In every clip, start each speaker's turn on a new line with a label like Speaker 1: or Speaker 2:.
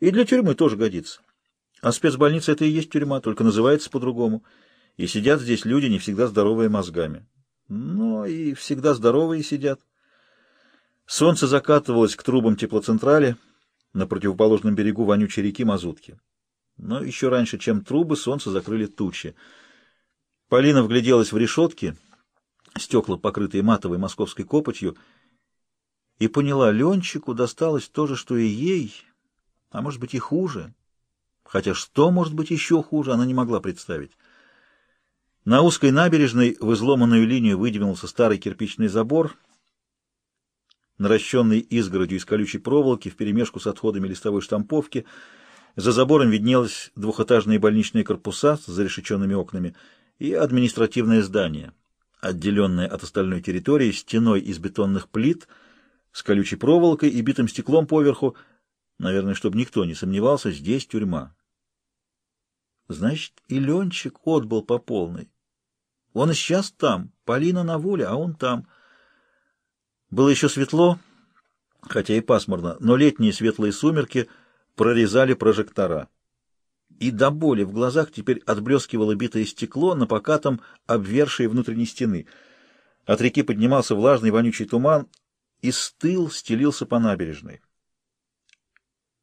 Speaker 1: И для тюрьмы тоже годится. А спецбольница — это и есть тюрьма, только называется по-другому. И сидят здесь люди, не всегда здоровые мозгами. Но и всегда здоровые сидят. Солнце закатывалось к трубам теплоцентрали на противоположном берегу вонючей реки Мазутки. Но еще раньше, чем трубы, солнце закрыли тучи. Полина вгляделась в решетки, стекла, покрытые матовой московской копотью, и поняла, Ленчику досталось то же, что и ей, а может быть и хуже. Хотя что может быть еще хуже, она не могла представить. На узкой набережной в изломанную линию выдвинулся старый кирпичный забор, наращенный изгородью из колючей проволоки вперемешку с отходами листовой штамповки. За забором виднелись двухэтажные больничные корпуса с зарешеченными окнами и административное здание, отделенное от остальной территории стеной из бетонных плит с колючей проволокой и битым стеклом поверху, Наверное, чтобы никто не сомневался, здесь тюрьма. Значит, и Ленчик отбыл по полной. Он и сейчас там, Полина на воле, а он там. Было еще светло, хотя и пасмурно, но летние светлые сумерки прорезали прожектора. И до боли в глазах теперь отблескивало битое стекло на покатом обвершие внутренней стены. От реки поднимался влажный вонючий туман и стыл стелился по набережной.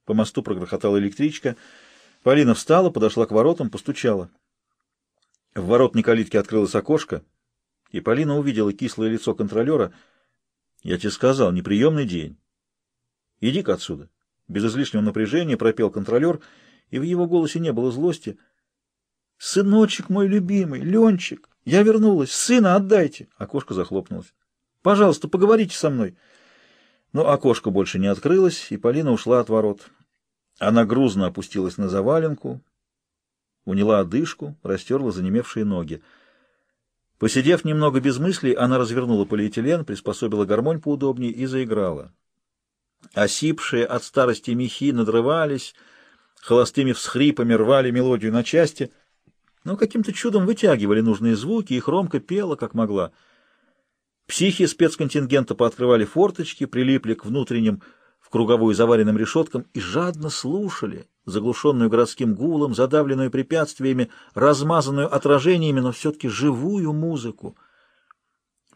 Speaker 1: По мосту прогрохотала электричка. Полина встала, подошла к воротам, постучала. В воротной калитке открылось окошко, и Полина увидела кислое лицо контролера. «Я тебе сказал, неприемный день. Иди-ка отсюда». Без излишнего напряжения пропел контролер, и в его голосе не было злости. «Сыночек мой любимый, Ленчик, я вернулась, сына отдайте!» Окошко захлопнулось. «Пожалуйста, поговорите со мной». Но окошко больше не открылось, и Полина ушла от ворот. Она грузно опустилась на заваленку, уняла одышку, растерла занемевшие ноги. Посидев немного без мыслей, она развернула полиэтилен, приспособила гармонь поудобнее и заиграла. Осипшие от старости мехи надрывались, холостыми всхрипами рвали мелодию на части, но каким-то чудом вытягивали нужные звуки, и хромко пела, как могла — Психи спецконтингента пооткрывали форточки, прилипли к внутренним в круговую заваренным решеткам и жадно слушали, заглушенную городским гулом, задавленную препятствиями, размазанную отражениями, но все-таки живую музыку.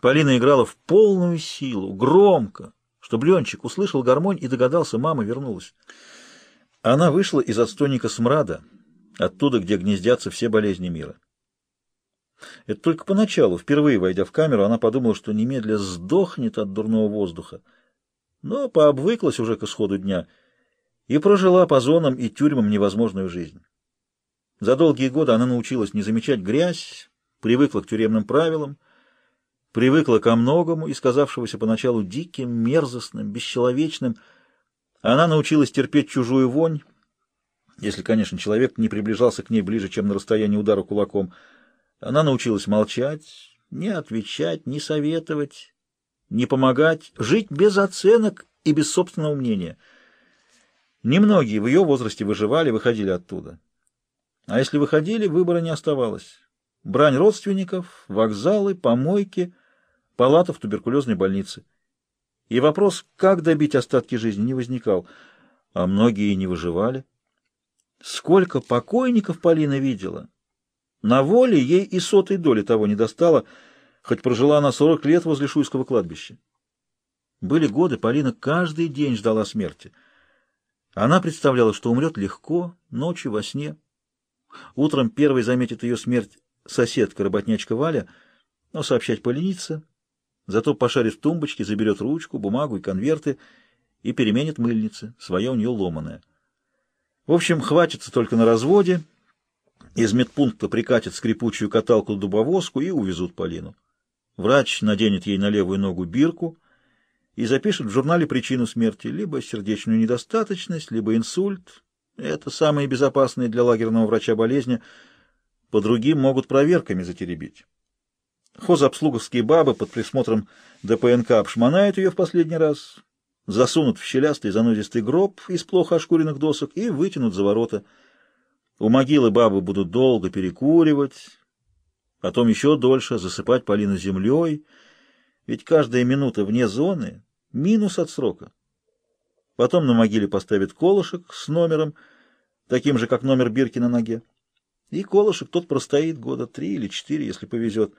Speaker 1: Полина играла в полную силу, громко, чтобы Ленчик услышал гармонь и догадался, мама вернулась. Она вышла из отстойника смрада, оттуда, где гнездятся все болезни мира. Это только поначалу, впервые войдя в камеру, она подумала, что немедля сдохнет от дурного воздуха, но пообвыклась уже к исходу дня и прожила по зонам и тюрьмам невозможную жизнь. За долгие годы она научилась не замечать грязь, привыкла к тюремным правилам, привыкла ко многому, и сказавшегося поначалу диким, мерзостным, бесчеловечным. Она научилась терпеть чужую вонь, если, конечно, человек не приближался к ней ближе, чем на расстоянии удара кулаком — она научилась молчать, не отвечать, не советовать, не помогать, жить без оценок и без собственного мнения. Немногие в ее возрасте выживали, выходили оттуда. А если выходили, выбора не оставалось. Брань родственников, вокзалы, помойки, палата в туберкулезной больнице. И вопрос, как добить остатки жизни, не возникал, а многие не выживали. Сколько покойников Полина видела! На воле ей и сотой доли того не достало, хоть прожила она сорок лет возле Шуйского кладбища. Были годы, Полина каждый день ждала смерти. Она представляла, что умрет легко, ночью, во сне. Утром первой заметит ее смерть соседка, работнячка Валя, но сообщать поленится, зато пошарит в тумбочке, заберет ручку, бумагу и конверты и переменит мыльницы, свое у нее ломаное. В общем, хватится только на разводе — из медпункта прикатят скрипучую каталку-дубовозку и увезут Полину. Врач наденет ей на левую ногу бирку и запишет в журнале причину смерти, либо сердечную недостаточность, либо инсульт. Это самые безопасные для лагерного врача болезни. По другим могут проверками затеребить. Хозобслуговские бабы под присмотром ДПНК обшмонают ее в последний раз, засунут в щелястый занозистый гроб из плохо ошкуренных досок и вытянут за ворота — у могилы бабы будут долго перекуривать, потом еще дольше засыпать Полину землей, ведь каждая минута вне зоны — минус от срока. Потом на могиле поставят колышек с номером, таким же, как номер бирки на ноге. И колышек тот простоит года три или четыре, если повезет.